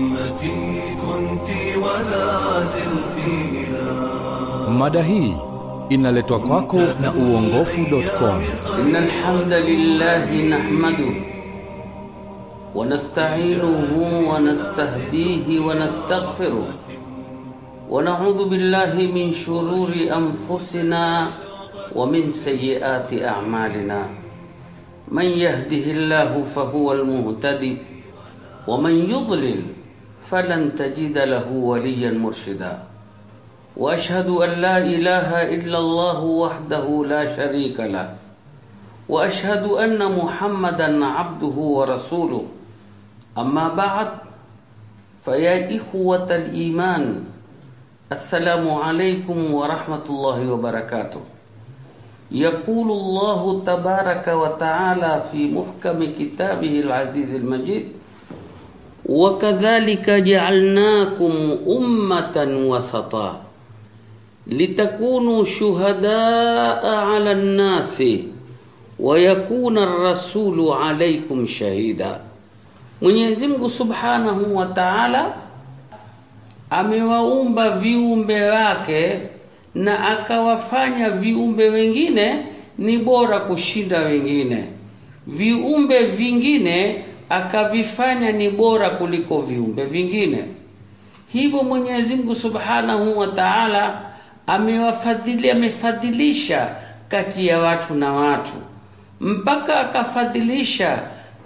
أمتي كنت ولا زلت Mada hii inaletwa kwako na uongofu.com. إن الحمد لله نحمده ونستعينه ونستهديه ونستغفره ونعوذ بالله من شرور أنفسنا ومن سيئات أعمالنا من يهده الله فهو المهتدي ومن يضلل فلن تجد له وليا مرشدا. وأشهد أن لا إله إلا الله وحده لا شريك له. وأشهد أن محمدا عبده ورسوله. أما بعد فيا إخوة الإيمان السلام عليكم ورحمة الله وبركاته. يقول الله تبارك وتعالى في محكم كتابه العزيز المجيد wakadhalika ja'alnakum ummatan wasata. Litakunu shuhadaa 'ala an-nasi wa yakuna ar-rasulu 'alaykum shahida. Mwenyezi Mungu Subhanahu wa Ta'ala amewaumba viumbe wake na akawafanya viumbe wengine ni bora kushinda wengine. Viumbe vingine akavifanya ni bora kuliko viumbe vingine. Hivyo Mwenyezi Mungu Subhanahu wa Ta'ala amewafadhili amefadhilisha kati ya watu na watu mpaka akafadhilisha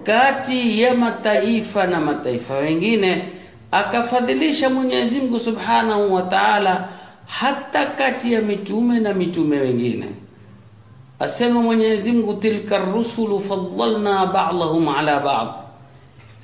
kati ya mataifa na mataifa wengine akafadhilisha Mwenyezi Mungu Subhanahu wa Ta'ala hata kati ya mitume na mitume wengine asema Mwenyezi Mungu tilka rusulu faddalna ba'dahum ala ba'd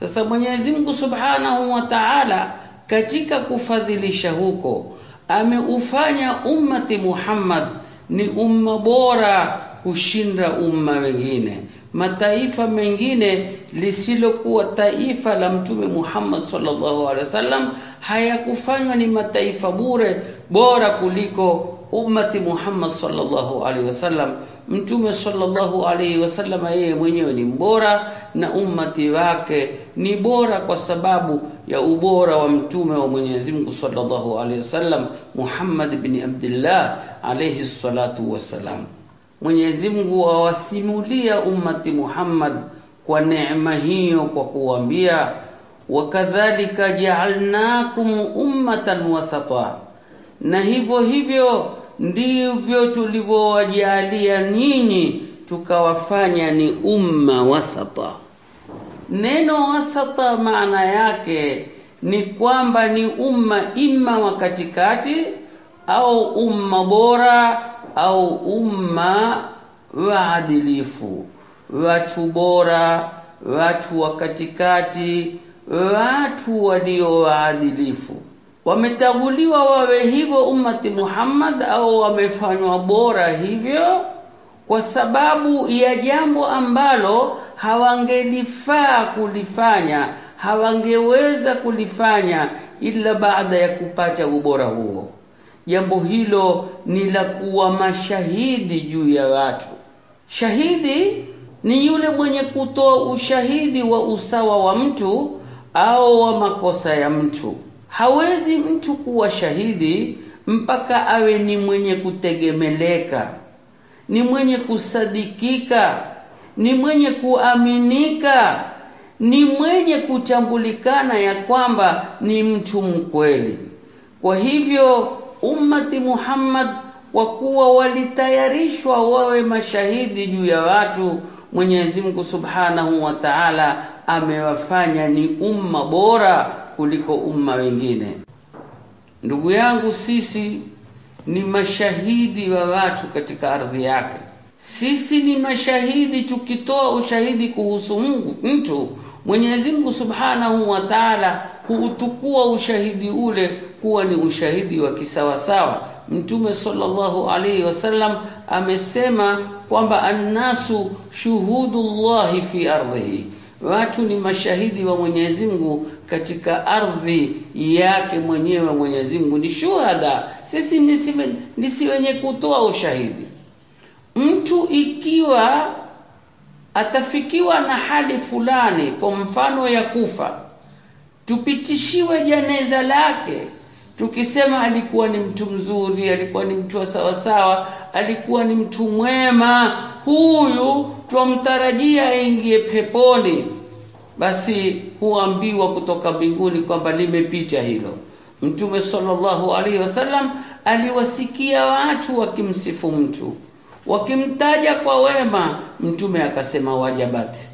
sasa Mwenyezi Mungu Subhanahu wa Ta'ala katika kufadhilisha huko ameufanya ummati Muhammad ni umma bora kushinda umma wengine mataifa mengine lisilokuwa taifa la mtume Muhammad sallallahu alaihi wasallam hayakufanywa ni mataifa bure bora kuliko ummati Muhammad sallallahu alaihi wasallam. Mtume sallallahu alaihi wasallam yeye mwenyewe ni mbora na ummati wake ni bora kwa sababu ya ubora wa mtume wa Mwenyezi Mungu sallallahu alaihi wasallam Muhammad bin Abdullah alaihi salatu wasallam Mwenyezi Mungu awasimulia ummati Muhammad kwa neema hiyo kwa kuambia wakadhalika ja'alnakum ummatan wasata. Na hivyo hivyo ndivyo tulivyowajalia nyinyi tukawafanya ni umma wasata. Neno wasata maana yake ni kwamba ni umma imma wa katikati au umma bora au umma waadilifu. Watu bora watu wa katikati watu walio waadilifu. Wametaguliwa wawe hivyo ummati Muhammad au wamefanywa bora hivyo kwa sababu ya jambo ambalo hawangelifaa kulifanya hawangeweza kulifanya ila baada ya kupata ubora huo. Jambo hilo ni la kuwa mashahidi juu ya watu. Shahidi ni yule mwenye kutoa ushahidi wa usawa wa mtu au wa makosa ya mtu. Hawezi mtu kuwa shahidi mpaka awe ni mwenye kutegemeleka ni mwenye kusadikika ni mwenye kuaminika ni mwenye kutambulikana ya kwamba ni mtu mkweli. Kwa hivyo ummati Muhammad wakuwa walitayarishwa wawe mashahidi juu ya watu Mwenyezi Mungu Subhanahu wa Ta'ala amewafanya ni umma bora kuliko umma wengine. Ndugu yangu sisi ni mashahidi wa watu katika ardhi yake. Sisi ni mashahidi tukitoa ushahidi kuhusu Mungu. Mtu Mwenyezi Mungu Subhanahu wa Ta'ala huutukua ushahidi ule kuwa ni ushahidi wa kisawasawa Mtume sallallahu alaihi wasallam amesema kwamba annasu shuhudullahi fi ardhihi. Watu ni mashahidi wa Mwenyezi Mungu katika ardhi yake mwenyewe Mwenyezi Mungu. Ni shuhada. Sisi ni si wenye kutoa ushahidi. Mtu ikiwa atafikiwa na hali fulani kwa mfano ya kufa tupitishiwe jeneza lake tukisema alikuwa ni mtu mzuri alikuwa ni mtu wa sawasawa alikuwa ni mtu mwema huyu twamtarajia aingie peponi. Basi huambiwa kutoka mbinguni kwamba limepita hilo. Mtume sallallahu alaihi wasallam aliwasikia watu wakimsifu mtu. Wakimtaja kwa wema mtume akasema wajabati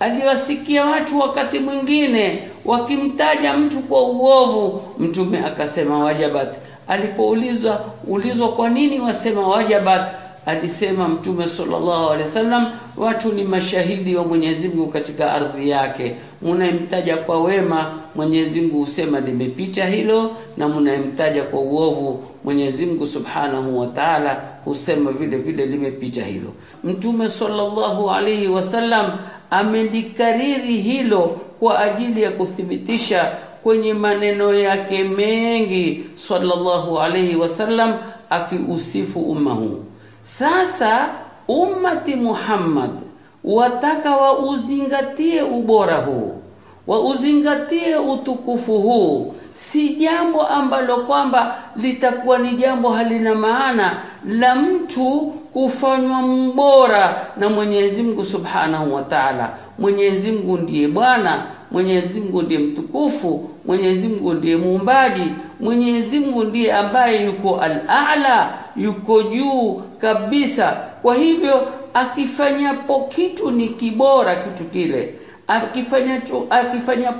aliwasikia watu wakati mwingine wakimtaja mtu kwa uovu mtume akasema wajabat. Alipoulizwa ulizwa kwa nini wasema wajabat? Alisema mtume sallallahu alaihi wasallam watu ni mashahidi wa Mwenyezi Mungu katika ardhi yake. Mnayemtaja kwa wema Mwenyezi Mungu husema limepita hilo na mnayemtaja kwa uovu Mwenyezi Mungu Subhanahu wa Ta'ala husema vile vile limepita hilo. Mtume sallallahu alaihi wasallam amelikariri hilo kwa ajili ya kuthibitisha kwenye maneno yake mengi sallallahu alaihi wasallam akiusifu umma huu. Sasa ummati Muhammad wataka wauzingatie ubora huu wauzingatie utukufu huu si jambo ambalo kwamba litakuwa ni jambo halina maana la mtu kufanywa mbora na Mwenyezi Mungu Subhanahu wa Ta'ala. Mwenyezi Mungu ndiye Bwana, Mwenyezi Mungu ndiye mtukufu, Mwenyezi Mungu ndiye muumbaji, Mwenyezi Mungu ndiye ambaye yuko al-a'la, yuko juu kabisa. Kwa hivyo akifanyapo kitu ni kibora kitu kile akifanya tu, akifanya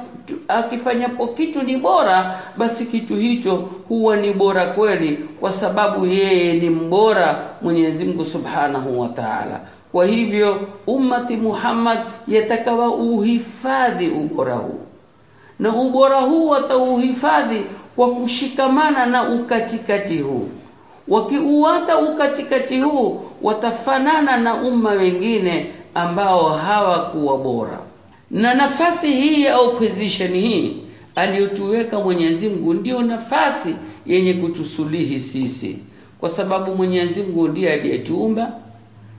akifanyapo kitu ni bora basi kitu hicho huwa ni bora kweli kwa sababu yeye ni mbora Mwenyezi Mungu Subhanahu wa Ta'ala. Kwa hivyo ummati Muhammad yatakawa uhifadhi ubora huu. Na ubora huu watauhifadhi kwa kushikamana na ukatikati huu. Wakiuata ukatikati huu watafanana na umma wengine ambao hawakuwa bora na nafasi hii au position hii aliyotuweka Mwenyezi Mungu ndio nafasi yenye kutusulihi sisi. Kwa sababu Mwenyezi Mungu ndiye aliyetuumba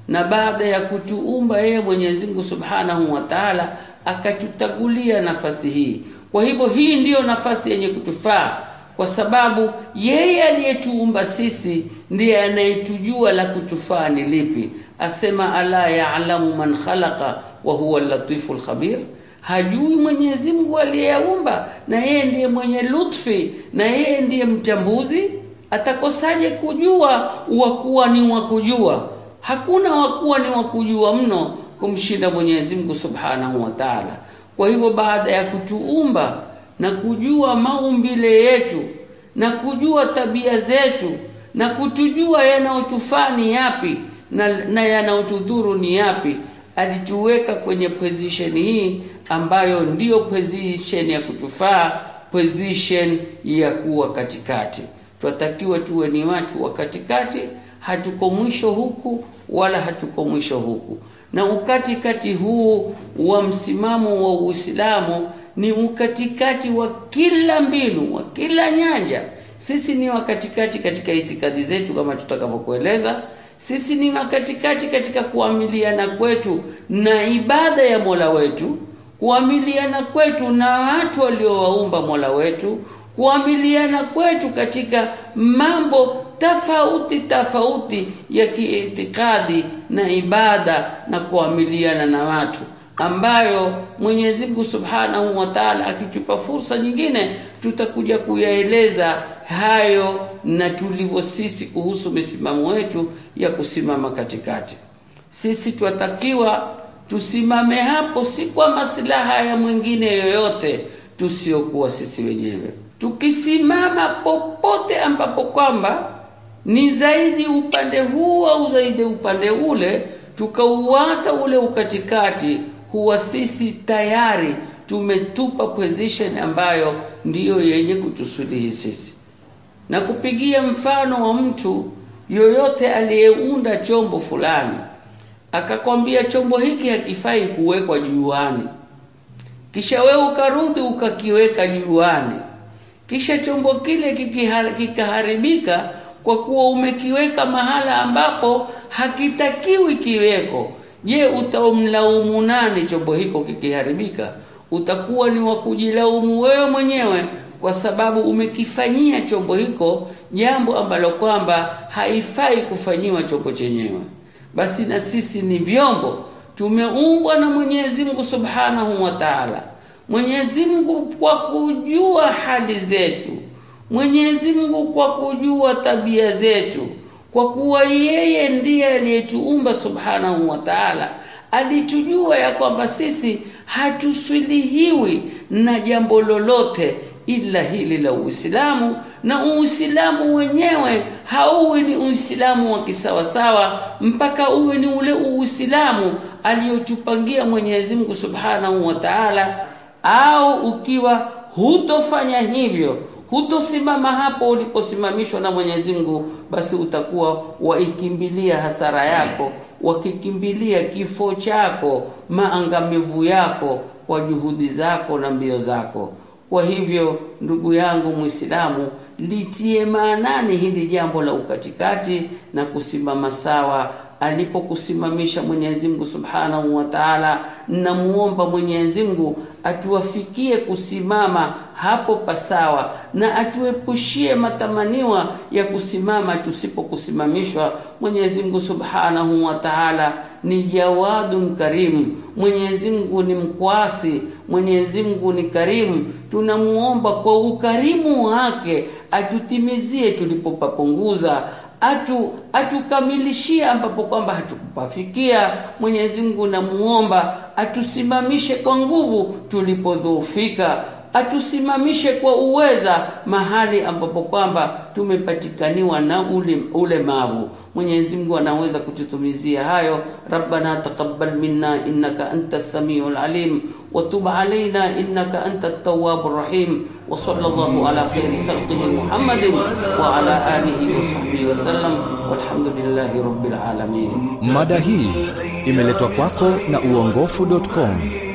na baada ya kutuumba yeye Mwenyezi Mungu Subhanahu wa Ta'ala akatutagulia nafasi hii. Kwa hivyo hii ndiyo nafasi yenye kutufaa kwa sababu yeye aliyetuumba sisi ndiye anayetujua la kutufaa ni lipi. Asema ala ya'lamu man khalaqa wa huwa al-latifu al-khabir. Hajui Mwenyezi Mungu aliyeyaumba na yeye ndiye mwenye lutfi na yeye ndiye mtambuzi. Atakosaje kujua wakuwa ni wakujua? Hakuna wakuwa ni wakujua mno kumshinda Mwenyezi Mungu Subhanahu wa Ta'ala. Kwa hivyo baada ya kutuumba na kujua maumbile yetu na kujua tabia zetu na kutujua yanayotufaa ni yapi na, na yanayotudhuru ni yapi alituweka kwenye position hii ambayo ndiyo position ya kutufaa position ya kuwa katikati. Tunatakiwa tuwe ni watu wa katikati hatuko mwisho huku wala hatuko mwisho huku. Na ukatikati huu wa msimamo wa Uislamu ni ukatikati wa kila mbinu wa kila nyanja. Sisi ni wakatikati katika itikadi zetu kama tutakavyokueleza sisi ni wakatikati katika kuamiliana kwetu na ibada ya Mola wetu kuamiliana kwetu na watu waliowaumba Mola wetu kuamiliana kwetu katika mambo tofauti tofauti ya kiitikadi na ibada na kuamiliana na watu ambayo Mwenyezi Mungu Subhanahu wa Ta'ala akitupa fursa nyingine tutakuja kuyaeleza hayo na tulivyo sisi kuhusu misimamo wetu ya kusimama katikati. Sisi twatakiwa tusimame hapo si kwa maslaha ya mwingine yoyote tusiokuwa sisi wenyewe. Tukisimama popote ambapo kwamba ni zaidi upande huu au zaidi upande ule tukauata ule ukatikati huwa sisi tayari tumetupa position ambayo ndiyo yenye kutusudihi sisi na kupigia mfano wa mtu yoyote aliyeunda chombo fulani akakwambia chombo hiki hakifai kuwekwa juani. Kisha wewe ukarudi ukakiweka juani. Kisha chombo kile kikaharibika kwa kuwa umekiweka mahala ambapo hakitakiwi kiweko je utamlaumu nani chombo hiko kikiharibika? Utakuwa ni wa kujilaumu wewe mwenyewe kwa sababu umekifanyia chombo hiko jambo ambalo kwamba haifai kufanyiwa chombo chenyewe. Basi na sisi ni vyombo. Tumeumbwa na Mwenyezi Mungu Subhanahu wa Ta'ala. Mwenyezi Mungu kwa kujua hali zetu. Mwenyezi Mungu kwa kujua tabia zetu. Kwa kuwa yeye ndiye aliyetuumba Subhanahu wa Ta'ala alitujua ya kwamba sisi hatuswilihiwi na jambo lolote ila hili la Uislamu na Uislamu wenyewe hauwi ni Uislamu wa kisawasawa mpaka uwe ni ule Uislamu aliyotupangia Mwenyezi Mungu Subhanahu wa Ta'ala. Au ukiwa hutofanya hivyo hutosimama hapo uliposimamishwa na Mwenyezi Mungu basi utakuwa waikimbilia hasara yako wakikimbilia kifo chako maangamivu yako kwa juhudi zako na mbio zako kwa hivyo ndugu yangu Muislamu litie maanani hili jambo la ukatikati na kusimama sawa alipokusimamisha Mwenyezi Mungu Subhanahu wa Ta'ala namuomba Mwenyezi Mungu atuwafikie kusimama hapo pasawa na atuepushie matamaniwa ya kusimama tusipokusimamishwa. Mwenyezi Mungu Subhanahu wa Ta'ala ni jawadun karimu Mwenyezi Mungu ni mkwasi. Mwenyezi Mungu ni karimu tunamuomba kwa ukarimu wake atutimizie tulipopapunguza atu atukamilishie ambapo kwamba hatukupafikia. Mwenyezi Mungu namuomba atusimamishe kwa nguvu tulipodhoofika atusimamishe kwa uweza mahali ambapo kwamba tumepatikaniwa na ule ulemavu Mwenyezi Mungu anaweza kututumizia hayo. Rabbana taqabbal minna innaka antas samiul alim. Wa tub alaina innaka anta tawwabur rahim. Wa sallallahu ala khairi khalqihi Muhammadin wa ala alihi wa sahbihi wa sallam. Walhamdulillahi alamin. Mada hii imeletwa kwako na uongofu.com.